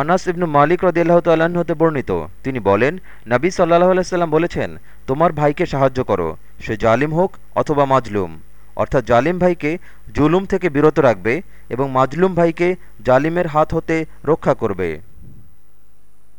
আনাস ইবনু মালিক রদিয়াল্লাহ তাল্লাহ্ন হতে বর্ণিত। তিনি বলেন, নাবী সাল্লাহ আলাইসাল্লাম বলেছেন, তোমার ভাইকে সাহায্য করো, সে জালিম হোক অথবা মাজলুম। অর্থাৎ জালিম ভাইকে জুলুম থেকে বিরত রাখবে এবং মাজলুম ভাইকে জালিমের হাত হতে রক্ষা করবে।